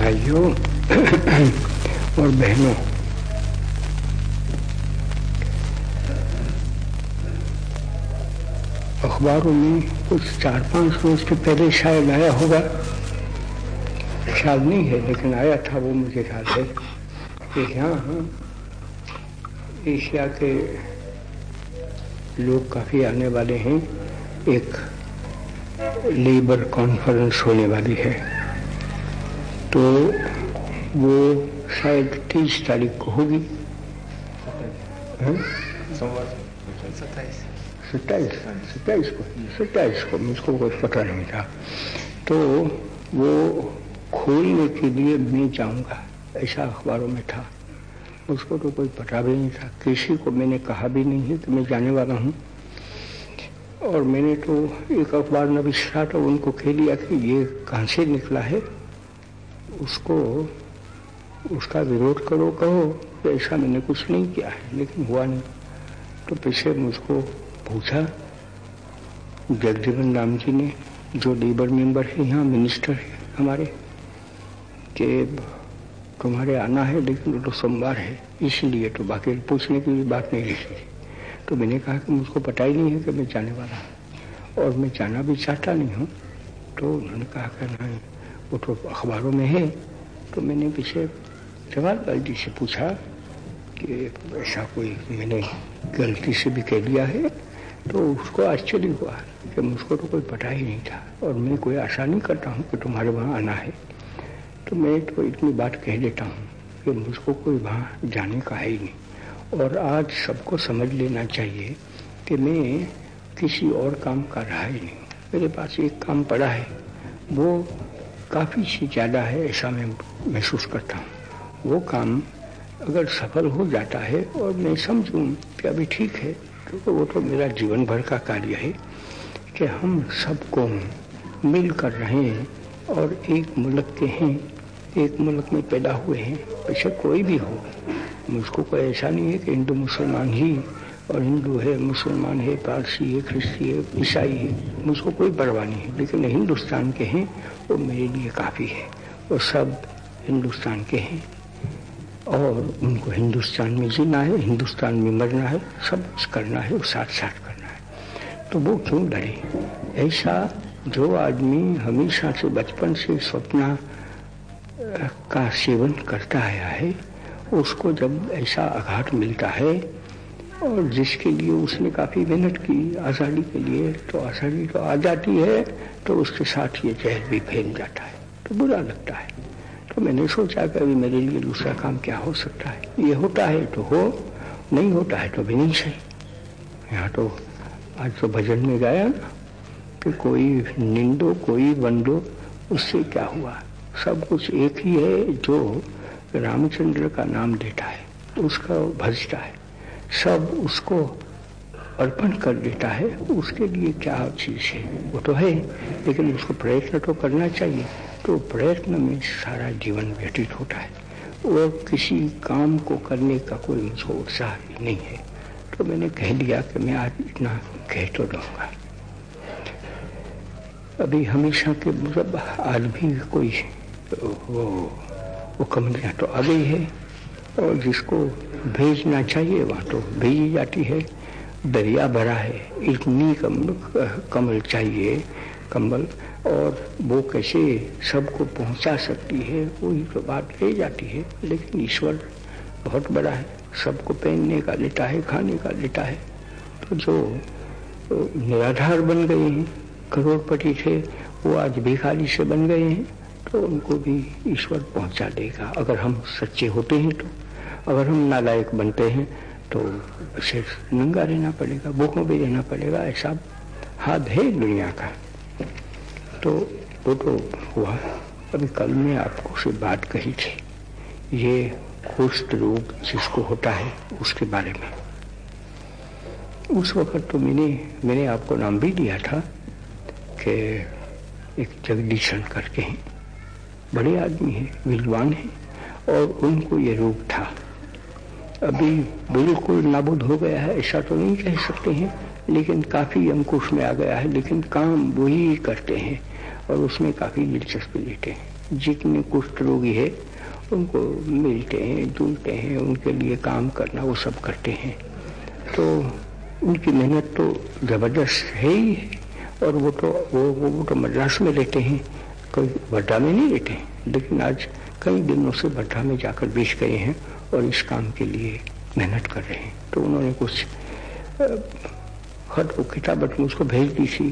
भाइयों और बहनों, अखबारों में कुछ चार पाँच रोज के पहले शायद आया होगा। ख्याल नहीं है, लेकिन आया था वो मुझे ख्याल है कि यहाँ एशिया के लोग काफ़ी आने वाले हैं। एक लेबर कॉन्फ्रेंस होने वाली है। तो वो शायद तीस तारीख को होगी। सत्ताईस। सत्ताईस को। सत्ताईस को। मुझको कुछ पता नहीं था। तो वो खोलने के लिए मैं जाऊँगा। ऐसा अखबारों में था। उसको तो कोई पता भी नहीं था। किसी को मैंने कहा भी नहीं है कि मैं जाने वाला हूँ। और मैंने तो एक अखबार नविश्रा तो उनको कह दिया कि ये कहाँ से निकला है? उसको, उसका विरोध करो, कहो तो ऐसा मैंने कुछ नहीं किया है, लेकिन हुआ नहीं। तो पीछे मुझको पूछा, जगजीवन राम जी ने, जो लेबर मेंबर है यहाँ, मिनिस्टर है हमारे, कि तुम्हारे आना है, लेकिन तो सोमवार है, इसलिए तो बाकी पूछने की भी बात नहीं थी। तो मैंने कहा कि मुझको पता ही नहीं है कि मैं जाने वाला हूँ, और मैं जाना भी चाहता नहीं हूँ तो उन्होंने कहा कि नहीं वो तो अखबारों में है। तो मैंने पीछे जवाहरलाल जी से पूछा कि ऐसा कोई मैंने गलती से भी कह दिया है तो उसको आश्चर्य हुआ कि मुझको तो कोई पता ही नहीं था और मैं कोई आशा नहीं करता हूँ कि तुम्हारे वहाँ आना है। तो मैं तो इतनी बात कह देता हूँ कि मुझको कोई वहाँ जाने का है ही नहीं। और आज सबको समझ लेना चाहिए कि मैं किसी और काम का रहा ही नहीं। मेरे पास एक काम पड़ा है, वो काफ़ी से ज़्यादा है, ऐसा मैं महसूस करता हूँ। वो काम अगर सफल हो जाता है और मैं समझूँ कि अभी ठीक है, क्योंकि तो वो तो मेरा जीवन भर का कार्य है, कि हम सबको मिल कर रहे हैं और एक मुल्क के हैं, एक मुल्क में पैदा हुए हैं पीछे कोई भी हो। मुझको कोई ऐसा नहीं है कि हिंदू, मुसलमान ही और हिंदू है, मुसलमान है, पारसी है, ख्रिस्ती है, ईसाई है, मुझको कोई परवाह नहीं है। लेकिन हिंदुस्तान के हैं, वो मेरे लिए काफ़ी है। वो सब हिंदुस्तान के हैं। और उनको हिंदुस्तान में जीना है, हिंदुस्तान में मरना है, सब कुछ करना है और साथ साथ करना है। तो वो क्यों डरे? ऐसा जो आदमी हमेशा से बचपन से सपना का सेवन करता आया है, उसको जब ऐसा आघात मिलता है और जिसके लिए उसने काफ़ी मेहनत की आज़ादी के लिए तो आज़ादी तो आ जाती है तो उसके साथ ये जहर भी फैल जाता है। तो बुरा लगता है। तो मैंने सोचा कि अभी मेरे लिए दूसरा काम क्या हो सकता है? ये होता है तो हो, नहीं होता है तो भी नहीं सही। यहाँ तो आज तो भजन में गाया ना, कि कोई निंदो, कोई बंदो, उससे क्या हुआ? सब कुछ एक ही है जो रामचंद्र का नाम देता है, उसका भजता है। सब उसको अर्पण कर देता है उसके लिए क्या चीज़ है? वो तो है, लेकिन उसको प्रयत्न तो करना चाहिए। तो प्रयत्न में सारा जीवन व्यतीत होता है। और किसी काम को करने का कोई मुझको उत्साह नहीं है। तो मैंने कह दिया कि मैं आज इतना कह तो दूँगा। अभी हमेशा के मतलब आज भी कोई वो वो कंपनियाँ तो आ गई है, और जिसको भेजना चाहिए वहाँ तो भेजी जाती है, दरिया भरा है, इतनी कम कमल चाहिए कम्बल और वो कैसे सबको पहुँचा सकती है, वही तो बात रह जाती है। लेकिन ईश्वर बहुत बड़ा है, सबको पहनने का लेता है, खाने का लेता है। तो जो निराधार बन गए हैं, करोड़पति थे, वो आज भिखारी से बन गए हैं तो उनको भी ईश्वर पहुँचा देगा। अगर हम सच्चे होते हैं तो। अगर हम नालायक बनते हैं तो सिर्फ़ नंगा रहना पड़ेगा, भूखों भी रहना पड़ेगा, ऐसा हाथ है दुनिया का। तो वो तो हुआ, अभी कल मैं आपको से बात कही थी। ये कुष्ठ रोग जिसको होता है, उसके बारे में। उस वक्त तो मैंने मैंने आपको नाम भी दिया था कि एक जगदीशन करके हैं। बड़े आदमी हैं, विद्वान हैं, और उनको ये रोग था। अभी बिल्कुल नाबुद हो गया है ऐसा तो नहीं कह सकते हैं लेकिन काफ़ी अंकुश में आ गया है लेकिन काम वही करते हैं और उसमें काफ़ी दिलचस्पी लेते हैं। जितने कुष्ठ रोगी है उनको मिलते हैं जुलते हैं उनके लिए काम करना वो सब करते हैं। तो उनकी मेहनत तो ज़बरदस्त है ही है और वो तो वो वो, वो तो मद्रास में रहते हैं कोई बड्डा में नहीं रहते लेकिन आज कई दिनों से बड्डा में जाकर बेच गए हैं और इस काम के लिए मेहनत कर रहे हैं। तो उन्होंने कुछ खत वो किताबत मुझको भेज दी थी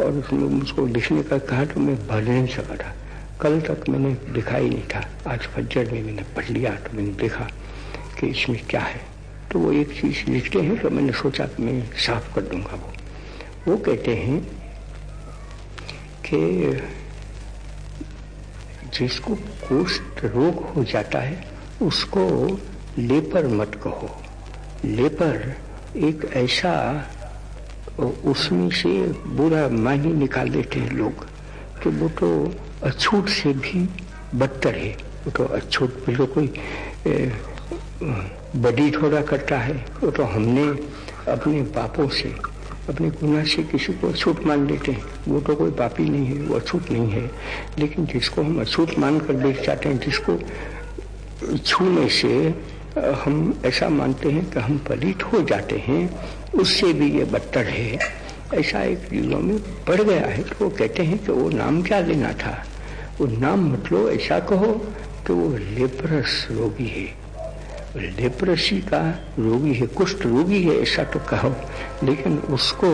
और उसने मुझको लिखने का कहा तो मैं भर नहीं सका था कल तक मैंने लिखा ही नहीं था। आज फज्जर में मैंने पढ़ लिया तो मैंने देखा कि इसमें क्या है। तो वो एक चीज़ लिखते हैं तो मैंने सोचा कि मैं साफ़ कर दूँगा वो। वो कहते हैं कि जिसको कुष्ठ रोग हो जाता है, उसको लेपर मत कहो। लेपर एक ऐसा, उसमें से बुरा मायने निकाल देते हैं लोग कि वो तो अछूत से भी बदतर है। वो तो अछूत भी तो कोई बड़ी थोड़ा करता है। वो तो हमने अपने पापों से अपने गुना से किसी को अछूत मान लेते हैं। वो तो कोई पापी नहीं है, वो अछूत नहीं है। लेकिन जिसको हम अछूत मान कर देख जाते हैं, जिसको छूने से हम ऐसा मानते हैं कि हम पलित हो जाते हैं, उससे भी ये बदतर है। ऐसा एक दिलों में पड़ गया है तो वो कहते हैं कि वो नाम क्या लेना था? वो नाम मतलब ऐसा कहो कि वो लेप्रस रोगी है। लेप्रसी का रोगी है, कुष्ठ रोगी है, ऐसा तो कहो। लेकिन उसको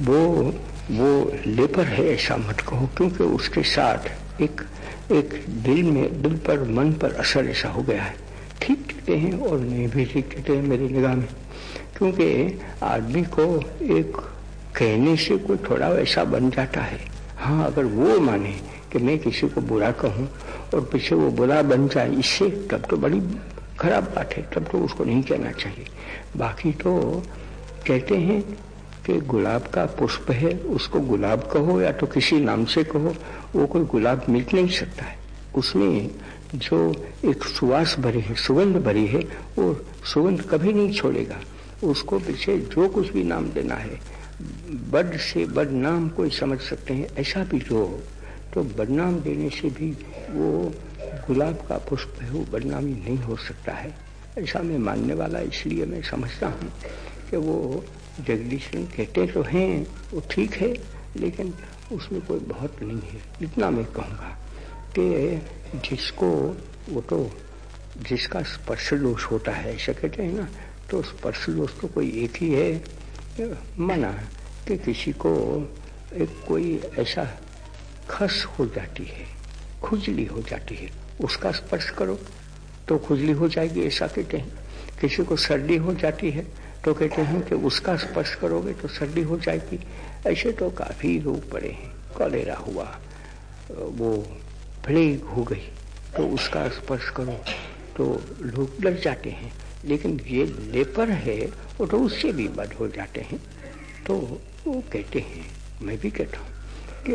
वो वो लेपर है, ऐसा मत कहो, क्योंकि उसके साथ एक एक दिल में, दिल पर, मन पर असर ऐसा हो गया है। ठीक कहते हैं और नहीं भी ठीक कहते हैं मेरी निगाह में। क्योंकि आदमी को एक कहने से कोई थोड़ा वैसा बन जाता है। हाँ अगर वो माने कि मैं किसी को बुरा कहूँ और पीछे वो बुरा बन जाए, इससे तब तो बड़ी खराब बात है, तब तो उसको नहीं कहना चाहिए। बाकी तो कहते हैं कि गुलाब का पुष्प है, उसको गुलाब कहो या तो किसी नाम से कहो, वो कोई गुलाब मिट नहीं सकता है। उसमें जो एक सुवास भरी है, सुगंध भरी है, वो सुगंध कभी नहीं छोड़ेगा। उसको पीछे जो कुछ भी नाम देना है, बड से बड नाम कोई समझ सकते हैं, ऐसा भी जो तो बदनाम देने से भी वो गुलाब का पुष्प है, वो बदनामी नहीं हो सकता है। ऐसा मैं मानने वाला, इसलिए मैं समझता हूँ कि वो जगदीशन कहते तो हैं, वो ठीक है, लेकिन उसमें कोई बहुत नहीं है। इतना मैं कहूँगा कि जिसको, वो तो जिसका स्पर्श दोष होता है, ऐसा कहते हैं ना तो स्पर्श दोष तो कोई एक ही है। माना कि किसी को एक कोई ऐसा खस हो जाती है। खुजली हो जाती है। उसका स्पर्श करो तो खुजली हो जाएगी ऐसा कहते हैं। किसी को सर्दी हो जाती है तो कहते हैं कि उसका स्पर्श करोगे तो सर्दी हो जाएगी। ऐसे तो काफ़ी रोग पड़े हैं। कॉलेरा हुआ, वो प्लेग हो गई तो उसका स्पर्श करो तो लोग डर जाते हैं। लेकिन ये लेपर है वो तो उससे भी बद हो जाते हैं। तो वो कहते हैं, मैं भी कहता हूँ। कि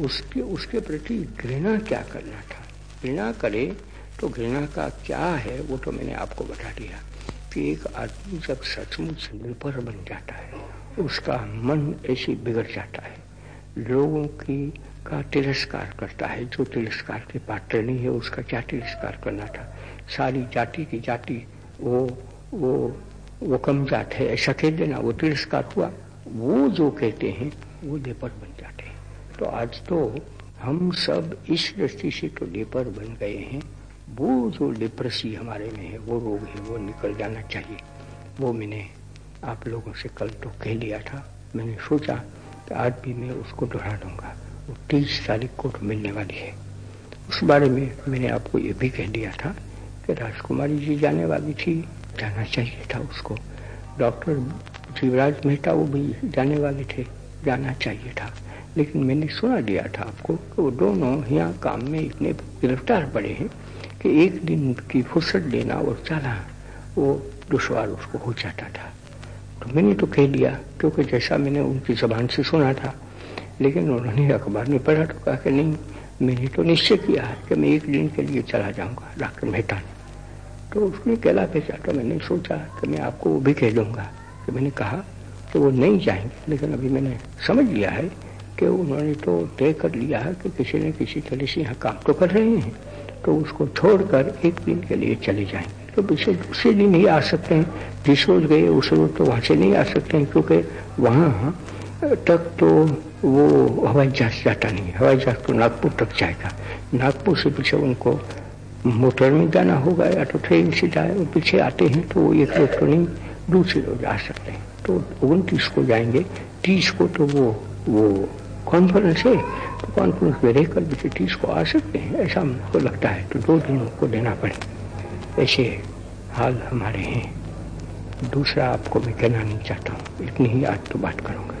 उसके उसके प्रति घृणा क्या करना था? घृणा करे तो घृणा का क्या है, वो तो मैंने आपको बता दिया कि एक आदमी जब सचमुच निर्भर बन जाता है, उसका मन ऐसे बिगड़ जाता है। लोगों की का तिरस्कार करता है, जो तिरस्कार के पात्र नहीं है, उसका क्या तिरस्कार करना था? सारी जाति की जाति, वो वो वो कम जात है, ऐसा कह देना, वो तिरस्कार हुआ। वो जो कहते हैं, वो लेपर बन जाते तो आज तो हम सब इस दृष्टि से तो लेपर बन गए हैं। वो जो लिप्रसी हमारे में है, वो रोग है, वो निकल जाना चाहिए। वो मैंने आप लोगों से कल तो कह लिया था। मैंने सोचा कि आज भी मैं उसको दोहरा दूँगा। वो तीस तारीख को तो मिलने वाली है। उस बारे में मैंने आपको ये भी कह दिया था कि राजकुमारी जी जाने वाली थी, जाना चाहिए था उसको। डॉक्टर शिवराज मेहता वो भी जाने वाले थे। जाना चाहिए था। लेकिन मैंने सुना दिया था आपको कि वो दोनों यहाँ काम में इतने गिरफ़्तार पड़े हैं कि एक दिन की फुर्सत लेना और चला वो दुश्वार उसको हो जाता था। तो मैंने तो कह दिया, क्योंकि जैसा मैंने उनकी जबान से सुना था, लेकिन उन्होंने अखबार में पढ़ा तो कहा कि नहीं, मैंने तो निश्चय किया है कि मैं एक दिन के लिए चला जाऊँगा डॉक्टर मेहता ने तो उसने कहला भेजा तो मैंने सोचा कि मैं आपको वो भी कह दूँगा। कि मैंने कहा कि वो नहीं जाएँगे। लेकिन अभी मैंने समझ लिया है कि उन्होंने तो तय कर लिया है कि किसी न किसी तरह से यहाँ काम तो कर रहे हैं तो उसको छोड़कर एक दिन के लिए चले जाएँगे। तो पीछे दूसरे दिन ही आ सकते हैं। जिस रोज गए, उस रोज तो वहाँ से नहीं आ सकते हैं, क्योंकि वहाँ तक तो वो हवाई जहाज़ जाता नहीं हवाई जहाज़ तो नागपुर तक जाएगा। नागपुर से पीछे उनको मोटर में जाना होगा, या तो ट्रेन से जाए पीछे आते हैं तो वो एक रोज तो नहीं, दूसरे रोज आ सकते हैं। तो उनतीस को जाएँगे, तीस को तो वो वो कॉन्फ्रेंस है तो कॉन्फ्रेंस में रहकर भी तीस को आ सकते हैं, ऐसा हमको लगता है तो दो दिन को देना पड़े। ऐसे हाल हमारे हैं। दूसरा आपको मैं कहना नहीं चाहता हूँ, इतनी ही आज तो बात करूँगा।